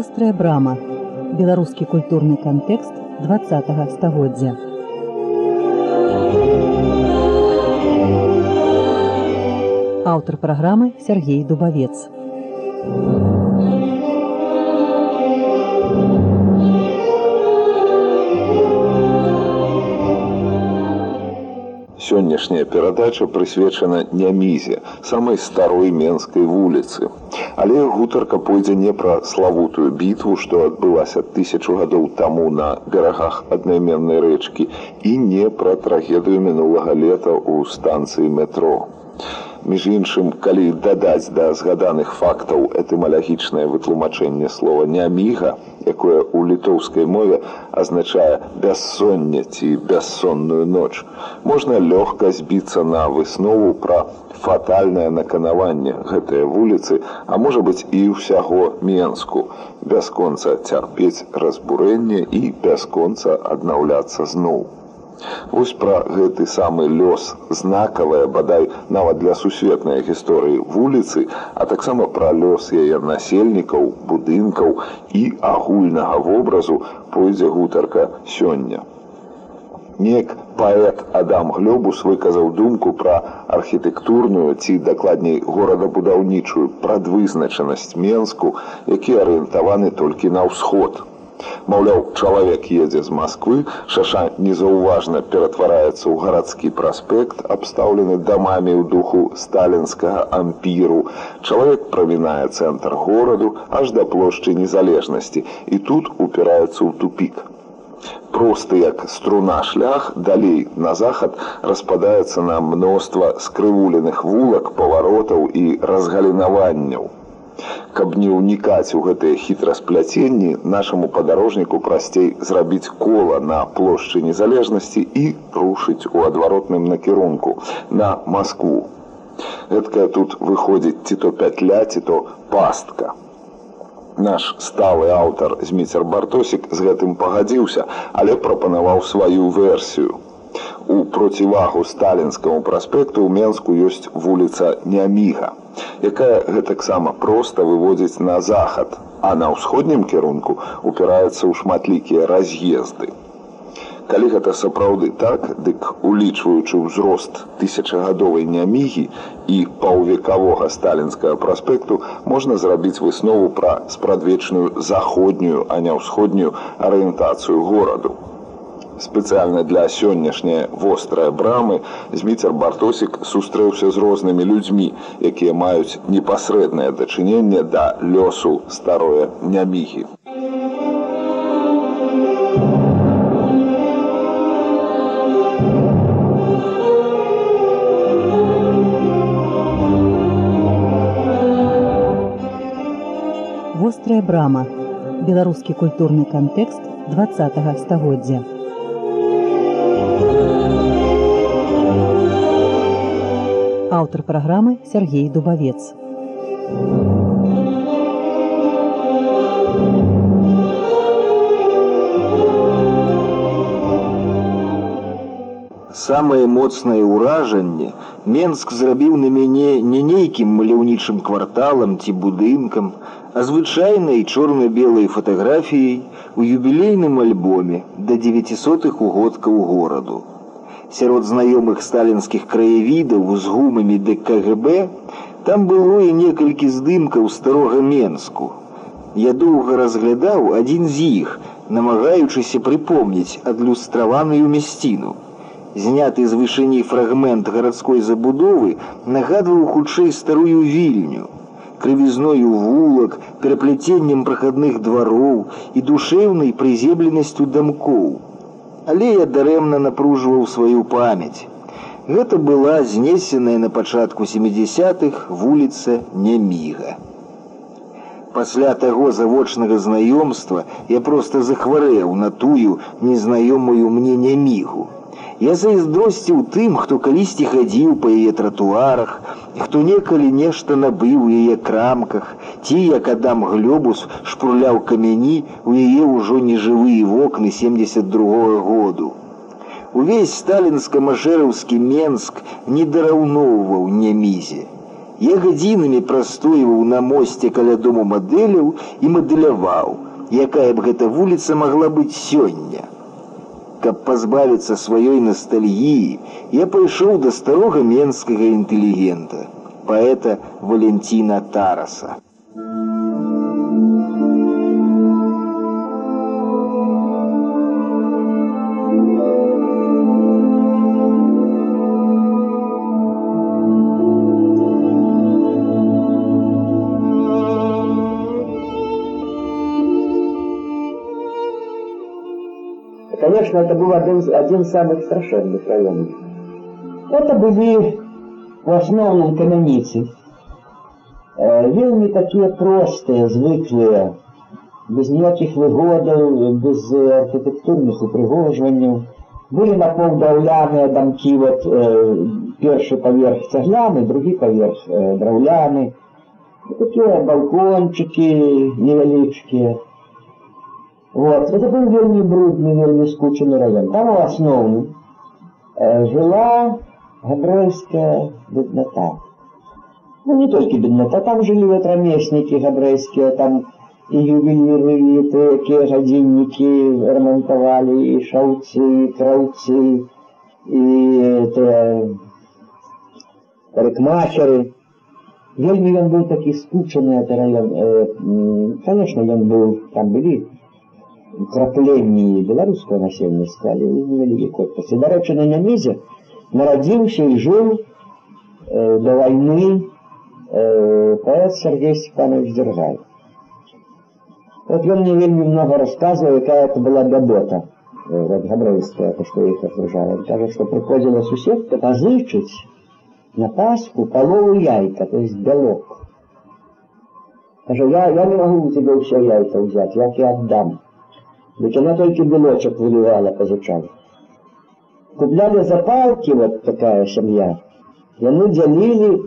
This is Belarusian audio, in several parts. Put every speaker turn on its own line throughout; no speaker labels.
вострая брама беларускі культурны кантэкст два стагоддзя. Аўтар праграмы Сергей дубавец.
Сённяшняя перадача прысвечана нямізе самай старой менскай вуліцы але гутарка пойдзе не пра славутую бітву што адбылася тысячу гадоў таму на берагах аднайменнай рэчкі і не пра трагедыю мінулага лета ў станцыі метро між іншым калі дадаць да згаданых фактаў этымалагічнае вытлумачэнне слова няміга якое ў літоўскай мове азначае бяссонне ці бяссонную ноч можна лёгка збіцца на выснову пра фатальнае наканаванне гэтыя вуліцы а можа быць і ўсяго менску бясконца цярпець разбурэнне і бясконца аднаўляцца зноў Вось пра гэты самы лёс знакавая бадай нават для сусветнай гісторыі вуліцы, а таксама пра лёс яе насельнікаў, будынкаў і агульнага вобразу пойдзе гутарка сёння. Неяк паэт Адам Глёбус выказаў думку пра архітэктурную ці дакладней горадабудаўнічую прадвызначанасць Менску, які арыентаваны толькі на ўсход. Маўляў, чалавек едзе з Масквы, шаша незаўважна ператвараецца ў гарадскі праспект, абстаўлены дамамі ў духу сталінскага ампіру. Чалавек прамінае цэнтр гораду аж да плошчы незалежнасці і тут упіраецца ў тупік. Просты як струна шлях далей на захад распадаецца на мноства скрывуленых вулак, паваротаў і разгалінаванняў. Каб не ўнікаць у гэтыя хітраспляценні нашаму падарожніку прасцей зрабіць кола на плошчы незалежнасці і рушыць у адваротным накірунку на Маскву. Гэткая тут выходзіць ці то пятля ці то пастка. Наш сталы аўтар Зміцер Бартосік з гэтым пагадзіўся, але прапанаваў сваю версію. У процівагу сталінскаму праспекту ў Менску ёсць вуліца Няміга якая гэтаксама проста выводзіць на захад, а на ўсходнім кірунку упіраецца ў шматлікія раз'езды. Калі гэта сапраўды так, дык улічваючы ўзрост тысячагадовай нямігі і паўвекавога сталінскага праспекту можна зрабіць выснову пра спрадвечную заходнюю, а не ўсходнюю арыентацыю гораду спецыяльна для сённяшняй вострыя брамы зміцер бартосік сустрэўся з рознымі людзьмі якія маюць непасрэднае дачыненне да лёсу старое нямігі.
Вострая брама. Беларускі культурны кантэкст два стагоддзя аўтар праграмы Сергей Дубавец.
Самае моцнае ўражанне Менск зрабіў на мяне не нейкім маляўнічым кварталам ці будынкам, а звычайнай чорна-белай фатаграфіяй у юбілейным альбоме да 900 угодкаў гораду сярод знаёмых сталінскіх краявідаў з гумамі ДКГБ, там было і некалькі здымкаў старога Менску. Я доўга разглядаў адзін з іх, намагаючыся прыпомніць адлюстраваную мясціну. Зняты з вышыні фрагмент гарадской забудовы нагадваў хутчэй старую вільню, крывізною вулак, перапляценнем прахадных двароў і душэўнай прыземленасцю дамкоў але я дарэмна напружваў сваю памяць. Гэта была знесеная на пачатку 70-х вуліца Няміга. Пасля таго завочнага знаёмства я проста захварэў на тую незнаёмую мне нямігу. Я зайздросціў тым, хто калісьці хадзіў па яе тратуарах, хто некалі нешта набыў у яе крамках, ці як адам глёбус шпурляў камяні у яе ўжо нежывыя вокны 72 -го году. Увесь сталінска-машэраўскі Менск не дараўноўваў нямізе. Я гадзінамі прастойваў на мосце каля дому мадэляў і мадэляваў, якая б гэта вуліца магла быць сёння. Каб пазбавіцца сваёй ностальгіі, я пайшоў да старога менскага інтэлігента, паэта Валентина Тараса.
Конечно, это был один, один из самых страшенных районов. Это были в основном камяницы. Э, вельмі такие простые, звыклые, без ніякіх выгодаў, без архітэктурных упрыгожванняў. Былі напаўдраўляныя дамкі, вот, э, першы паверх цагляны, другі паверх э, драўляны. Такие балкончики невялічкія. Вот. Это был вельмі брудный, вельмі скучный район. Там в основном э, жила габрэйская беднота. Ну, не только беднота, там жили вот ремесленники габрэйские, там и ювелиры, и такие годинники ремонтовали, и шауцы, и крауцы, и это, парикмахеры. Вельмі ён быў такі скучаны это район. Э, конечно, ён быў, там былі крапленні беларускага насельніцтва, але невялікі колькасці. Дарэчы, на Нямезе нарадзіўся і жыў э, да вайны э, паэт Сергей Степанович Дзяржай. Вот ён мне вельмі много рассказывал, якая это была бядота, э, вот габрэйская, то, что их окружало. Он кажет, что приходила суседка позычить на Пасху полову яйка, то есть белок. Каже, я, я не могу у тебя все яйца взять, я тебе отдам. Ведь она только белочек выливала, позычала. Купляли запалки, вот такая семья, и мы делили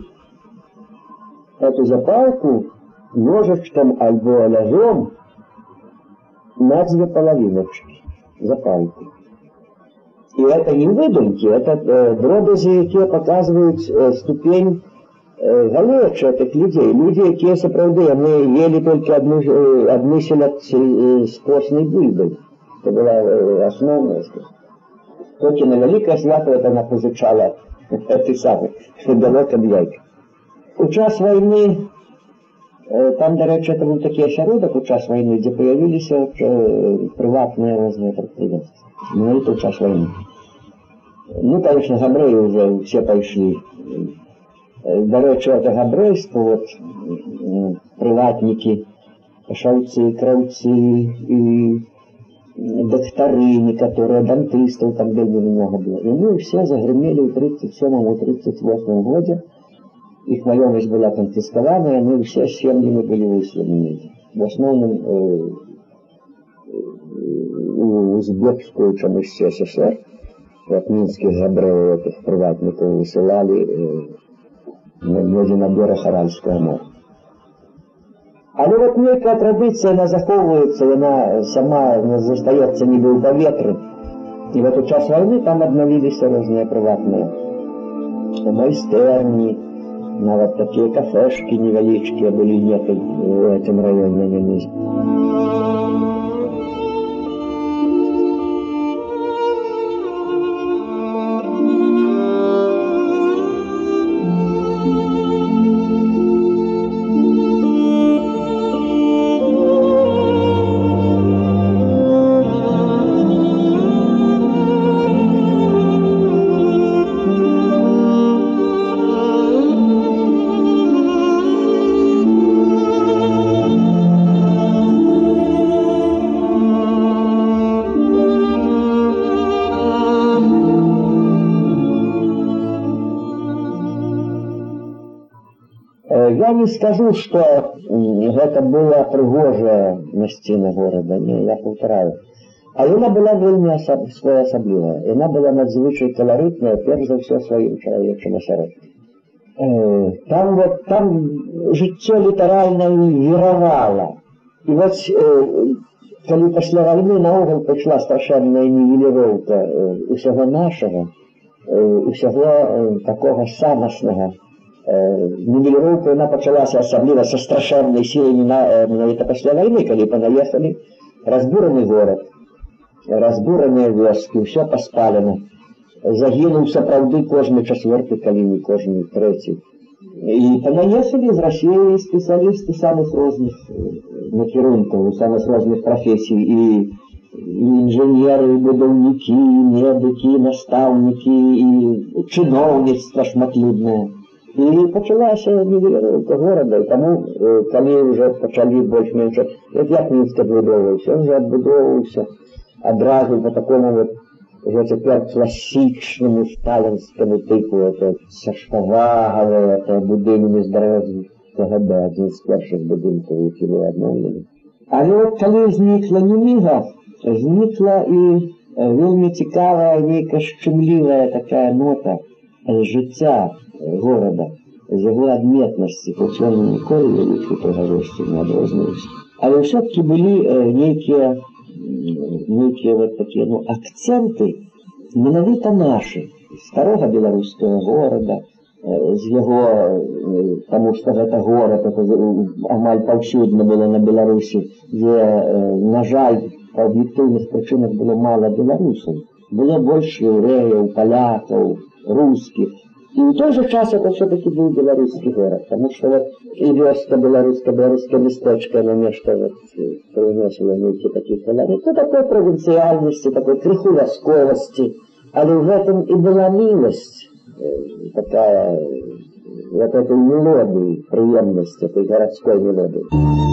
эту запалку ножичком альбо ножом на две половиночки запалки. И это не выдумки, это э, дробязі, якія показываюць э, ступень э, галечы этих людей. Люди, якія сапраўды яны ели только одну, э, одну селят э, с постной бульбой. Это была э, основная сказать. Только на великое свято это она позычала ты самый, белок ад яйка. У час войны э, там, дарэчы, это был такі асяродак у час войны, дзе появіліся э, прыватныя розныя прадпрыемствы. Менавіта ў час войны. Ну, конечно, габрэі уже все пошли. Дарэчы, это габрэйство, вот, прыватнікі, шаўцы, краўцы і доктары, некоторые дантыстов там вельмі много было. И мы все загремели в 37-38 году. Их маёмость была конфискована, и мы все с семьями были выселены. В основном э, в узбекскую, чем из СССР, вот минских габреев, этих приватников высылали э, на, берег Аральского моря. Але вот некая традыцыя она захоўваецца, яна сама застаецца нібы ў паветры. І в этот час войны там аднавіліся розныя прыватныя майстэрні, нават такія кафешкі невялічкія былі некаль у гэтым раёне Нямізе. Я не скажу, что гэта была прыгожая мясціна горада, не, я паўтараю. А яна была вельмі асаб... своеасаблівая. Яна была надзвычай каларытная, перш за ўсё сваім чалавечым асяродкам. Э, там вот там жыццё літаральна віравала. І вось э, калі пасля вайны наогул пайшла страшэнная нівеліроўка э, усяго нашага, э, усяго э, такога самаснага нівеліроўка яна пачалася асабліва са страшэннай сілай менавіта пасля вайны калі панаехалі разбураны горад разбураныя вёскі ўсё паспалена загінуў сапраўды кожны чацвёрты калі не кожны трэці і панаехалі з рассеі спецыялісты самых розных накірункаў самых розных прафесій і інжынеры будаўнікі медыкі настаўнікі і чыноўніцтва шматлюднае і пачалася невеліка горада і таму калі ўжо пачалі больш-менш як мінск адбудоўваўся он жа адбудоўваўся адразу по такому вот уже цяпер класічнаму сталінскаму тыпу это сашпавагавая это будынкі здаровага да адзін з першых будынкаў які быў адноўлены але вот калі знікла неміга знікла і вельмі цікавая нейкая шчымлівая такая нота жыцця горада з яго адметнасці хоць ён ніколі вялікай прыгажосці не адрозніваўся але ўсё-таки былі нейкія нейкія вот такія ну акценты менавіта нашы старога беларускага горада з яго таму што гэта горад это амаль паўсюдна было на беларусі дзе на жаль па аб'ектыўных прычынах было мала беларусаў было больш еўрэяў палякаў рускіх і ў той жа час это все-таки быў беларускі горад тому что вот і вёска беларуска беларускае мястэчка на нешта вот прыносіла нейкі такі калары то такой правінцыяльнасці такой крыху вясковасці але ў гэтым і была міласць такая вот этой мелодии приемность этой городской мелодии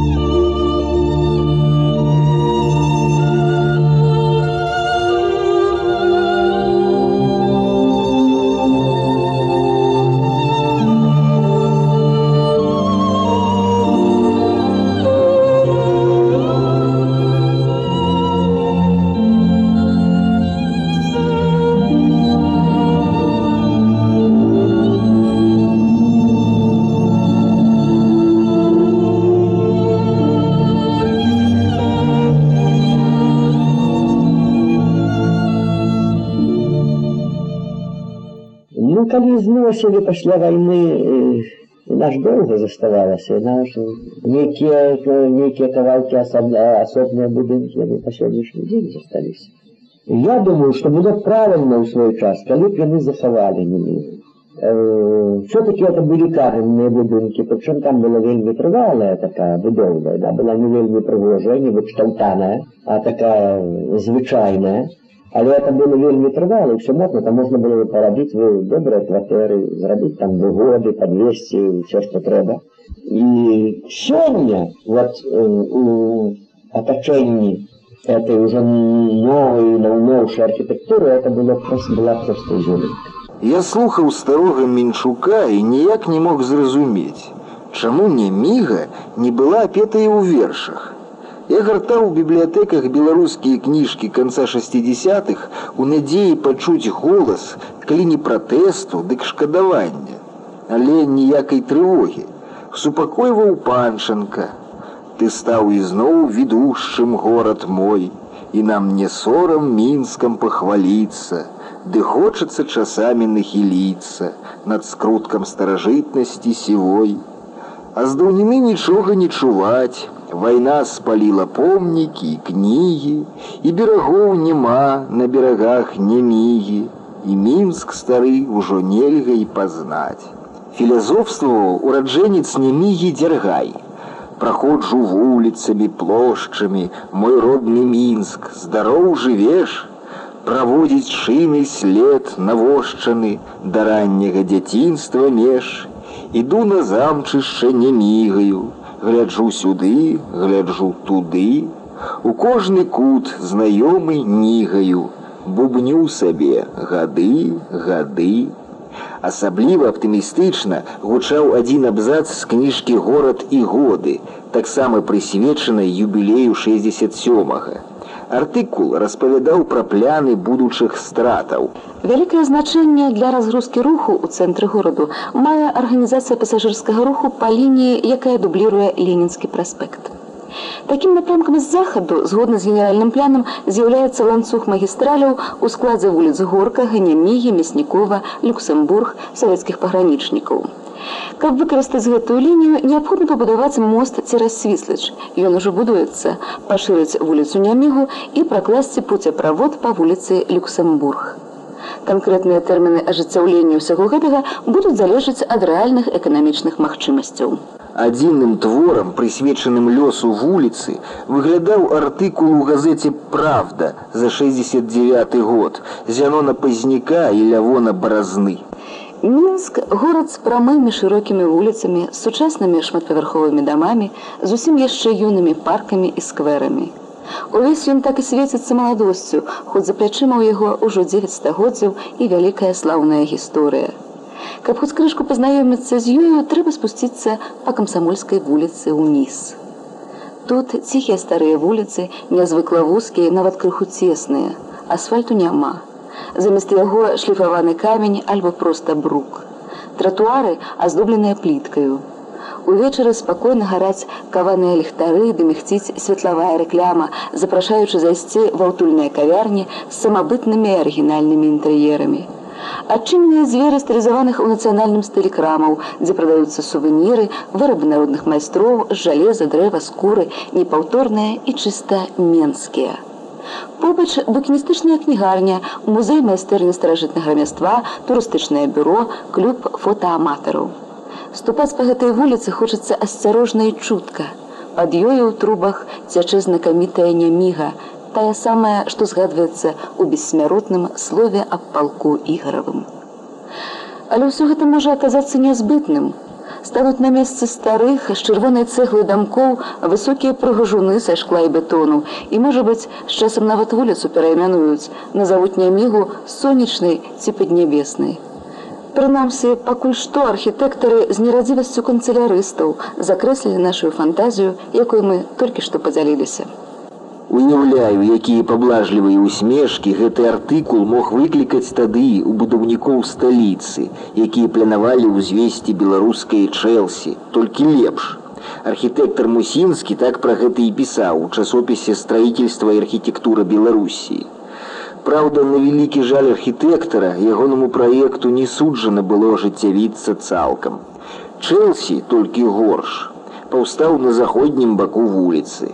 калі зносілі пасля вайны наш доўга заставалася наш нейкія нейкія кавалкі асобныя будынкі яны па сённяшні дзень засталіся. Я думаю что было правильно ў свой час калі б яны захавалі не все-таки это былі каменныя будынкі прычым там была вельмі трывалая такая будоўля да была не вельмі прыгожая не вычталтаная а такая звычайная Але это было вельмі трывала, все можна, там можна было парабіць вы добрыя кватэры, зрабіць там выгоды, подвесці все, што трэба. І сёння вот у атачэнні этой уже новой, новейшей архитектуры это было просто, была просто изюминка.
Я слухаў старога Мінчука і ніяк не мог зразумець, чаму не міга не была апетая ў вершах. Я гартаў у бібліятэках беларускія кніжкі канца 60-х у надзеі пачуць голас, калі не пратэсту, дык шкадавання, але ніякай трывогі. Супакойваў панчанка. Ты стаў ізноў ведушчым горад мой, і нам не сорам мінскам пахваліцца, Ды хочацца часамі нахіліцца над скруткам старажытнасці сівой. А з даўніны нічога не чуваць, Вайна спаліла помнікі, кнігі, і берагоў няма на берагах немігі, і мінск стары ўжо нельга і пазнаць. Філязофстваваў ураджэнец немігі дзяргай. Праходжу вуліцамі, плошчамі, мой родны мінск, здароў жывеш, праводзіць шыны след навошчаны да ранняга дзяцінства меж, іду на замчышча не мігаю, гляджу сюды, гляджу туды, У кожны кут знаёмы нігаю, бубню сабе гады, гады. Асабліва аптымістычна гучаў адзін абзац з кніжкі горад і годы, таксама прысвечанай юбілею 67. -га. Артыкул распавядаў пра пляны будучых стратаў.
Вялікае значэнне для разгрузкі руху ў цэнтры гораду мае арганізацыя пасажырскага руху па лініі, якая дубліруе ленінскі праспект. Такім напрамкам з захаду, згодна з генеральным планам, з'яўляецца ланцуг магістраляў у складзе вуліц горка, ганямігі, мяснікова, люксембург, савецкіх пагранічнікаў. Каб выкарыстаць гэтую лінію, неабходна пабудаваць мост цераз свіслач. Ён ужо будуецца, пашырыць вуліцу Нямігу і пракласці пуцеправод па вуліцы Люксембург. Канкрэтныя тэрміны ажыццяўлення ўсяго гэтага будуць залежаць ад рэальных эканамічных магчымасцяў.
Адзіным творам, прысвечаным лёсу вуліцы, выглядаў артыкул у газеце «Правда» за 69 год Зянона Пазняка і Лявона Баразны.
Мінск горад з прамымі шырокімі вуліцамі, з сучаснымі шматпавярховымі дамамі, зусім яшчэ юнымі паркамі і скверамі. Увесь ён так і свеціцца маладосцю, хоць за плячыма ў яго ўжо 9 стагоддзяў і вялікая слаўная гісторыя. Каб хоць крышку пазнаёміцца з ёю, трэба спусціцца па камсамольскай вуліцы ўніз. Тут ціхія старыя вуліцы, нязвыкла вузкія, нават крыху цесныя. Асфальту няма замест яго шліфаваны камень альбо проста брук. Тратуары аздобленыя пліткаю. Увечары спакойна гараць каваныя ліхтары ды мехціць светлавая рэкляма, запрашаючы зайсці ва ўтульныя кавярні з самабытнымі арыгінальнымі інтэр'ерамі. Адчыненыя дзверы стылізаваных у нацыянальным стылі крамаў, дзе прадаюцца сувеніры, вырабы народных майстроў, жалеза, дрэва, скуры, непаўторныя і чыста менскія. Побач букіністычная кнігарня, музей майстэрні старажытнага рамяства, турыстычнае бюро, клуб фотааматараў. Ступаць па гэтай вуліцы хочацца асцярожна і чутка. Пад ёю ў трубах цячэ знакамітая няміга, тая самая, што згадваецца ў бессмяротным слове аб палку ігаравым. Але ўсё гэта можа аказацца нязбытным, стануць на месцы старых з чырвонай цэглы дамкоў высокія прыгажуны са шкла і бетону. І можа быць з часам нават вуліцу перайменуюць назавуць нямігу сонечнай ці паднябеснай Прынамсі пакуль што архітэктары з нерадзівасцю канцелярыстаў закрэслілі нашу фантазію якой мы толькі што падзяліліся
Уяўляю, якія паблажлівыя усмешкі гэты артыкул мог выклікаць тады у будаўнікоў сталіцы, якія планавалі ўзвесці беларускай Чэлсі, толькі лепш. Архітэктар Мусінскі так пра гэта і пісаў у часопісе страительства і архітэктура Беларусіі. Праўда, на вялікі жаль архітэктара ягонаму праекту не суджана было жыццявіцца цалкам. Чэлсі толькі горш, паўстаў на заходнім баку вуліцы.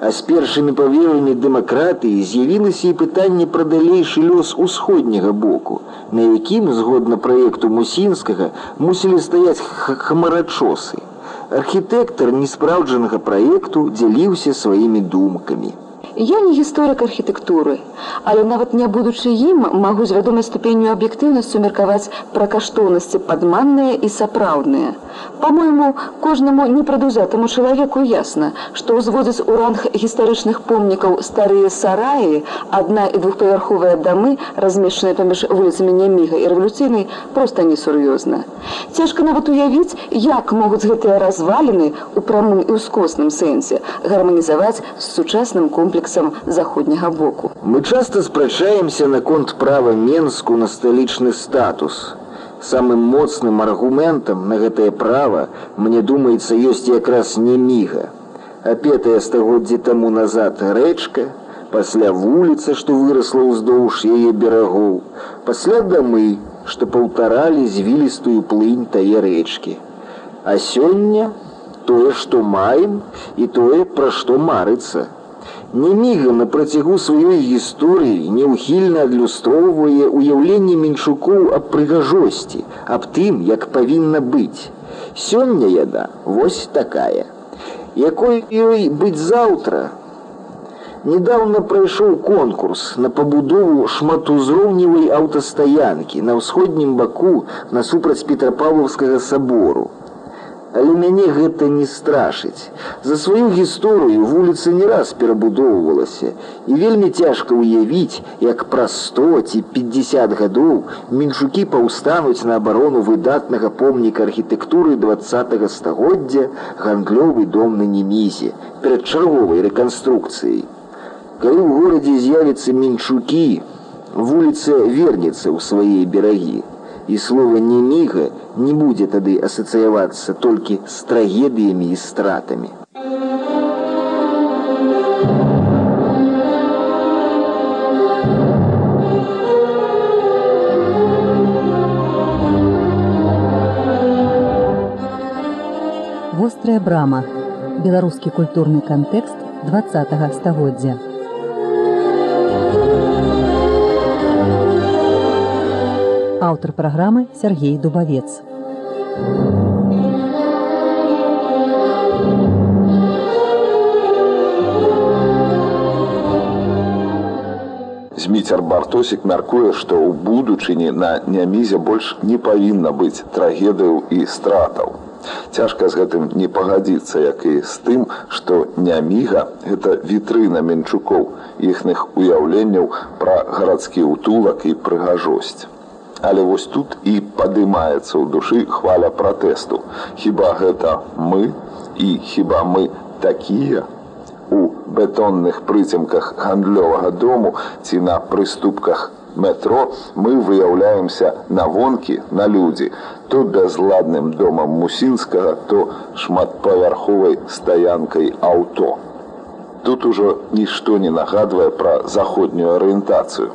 А з першымі паверамі дэмакратыі з'явілася і пытанне пра далейшы лёс усходняга боку, на якім, згодна праекту мусінскага, мусілі стаяць хамарачосы. Архітэктар неспраўджанага праекту дзяліўся сваімі думкамі.
Я не гісторык архітэктуры, але нават не будучы ім магу з вядомай ступенню аб'ектыўнасцю меркаваць пра каштоўнасці падманныя і сапраўдныя. Па-мойму, кожнаму непрадузятаму чалавеку ясна, што ўзводзяць у ранг гістарычных помнікаў старыя сараі, адна і двухпавярховыя дамы, размешчаныя паміж вуліцамі Няміга і рэвалюцыйнай проста несур'ёзна. Цяжка нават уявіць, як могуць гэтыя разваліны ў прамым і ўскосным сэнсе гарманізаваць з сучасным комплексам комплексам заходняга боку.
Мы часто спрачаемся наконт права Менску на сталічны статус. Самым моцным аргументам на гэтае права, мне думаецца, ёсць якраз не міга. Апетая стагоддзі таму назад рэчка, пасля вуліца, што вырасла ўздоўж яе берагоў, пасля дамы, што паўтаралі звілістую плынь тае рэчкі. А сёння тое, што маем і тое, пра што марыцца. Неміга на працягу сваёй гісторыі неўхільна адлюстроўвае ўяўленне меншукоў аб прыгажосці, аб тым, як павінна быць. Сёння яда вось такая. Якой ёй быць заўтра? Недаўна прайшоў конкурс на пабудову шматузроўневай аўтастаянкі на ўсходнім баку насупраць петрапавлаўскага сабору. Але мяне гэта не страшыць. За сваю гісторыю вуліца не раз перабудоўвалася і вельмі цяжка ўявіць, як праз 100 ці 50 гадоў меншукі паўстануць на абарону выдатнага помніка архітэктуры два стагоддзя гандлёвы дом на немізе перад чарговай рэканструкцыяй. Калі ў горадзе з'явіцца меншукі, вуліца вернецца ў свае берагі і слова неміга не будзе тады асацыявацца толькі з трагедыямі і стратамі.
Вострая брама. Беларускі культурны кантэкст 20 стагоддзя. Аўтар праграмы Сергей Дубавец.
Зміцер Бартосік мяркуе, што ў будучыні на нямізе больш не павінна быць трагедыяў і стратаў. Цяжка з гэтым не пагадзіцца, як і з тым, што няміга гэта вітрына менчукоў іхных уяўленняў пра гарадскі ўтулак і прыгажосць. Але вось тут і падымаецца ў душы хваля пратэсту. Хіба гэта мы і хіба мы такія? У бетонных прыцемках гандлёвага дому ці на прыступках метро мы выяўляемся на вонкі на людзі, то бязладным домам мусінскага, то шматпавярховай стаянкай аўто. Тут ужо нішто не нагадвае пра заходнюю арыентацыю.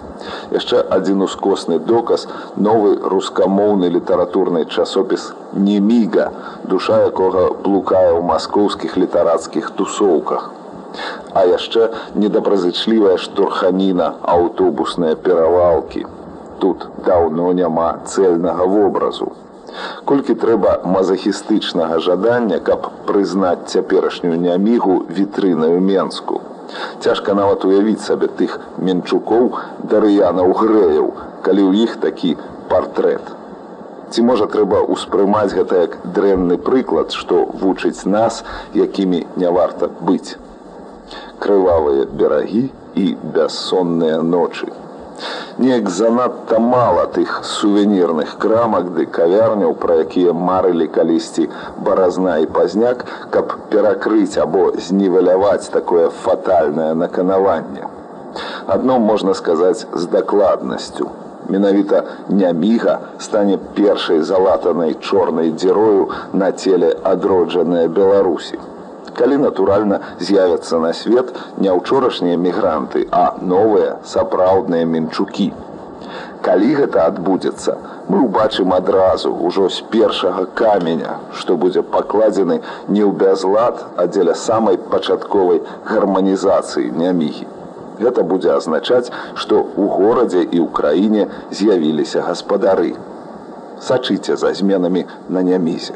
Яшчэ адзін ускосны доказ новы рускамоўны літаратурны часопіс Неміга, душа якога блукае ў маскоўскіх літарацкіх тусоўках. А яшчэ недобразычлівая штурханіна аўтобусныя перавалкі. Тут даўно няма цельнага вобразу. Колькі трэба мазахістычнага жадання, каб прызнаць цяперашнюю нямігу вітрынаю менску. Цяжка нават уявіць сабе тых менчукоў дарыянаў грэяў, калі ў іх такі партрэт. Ці можа трэба ўспрымаць гэта як дрэнны прыклад, што вучыць нас, якімі не варта быць крывавыя берагі і бяссонныя ночы. Неяк занадта мала тых сувенірных крамак ды кавярняў, пра якія марылі калісьці баразна і пазняк, каб перакрыць або знівеляваць такое фатальнае наканаванне. Адно можна сказаць з дакладнасцю. Менавіта няміга стане першай залатанай чорнай дзірою на целе адроджаныя Беларусі калі натуральна з'явяцца на свет не ўчорашнія мігранты, а новыя сапраўдныя мінчукі. Калі гэта адбудзецца, мы ўбачым адразу ўжо з першага каменя, што будзе пакладзены не ў бязлад, а дзеля самай пачатковай гарманізацыі нямігі. Гэта будзе азначаць, што ў горадзе і ў краіне з'явіліся гаспадары. Сачыце за зменамі на нямізе.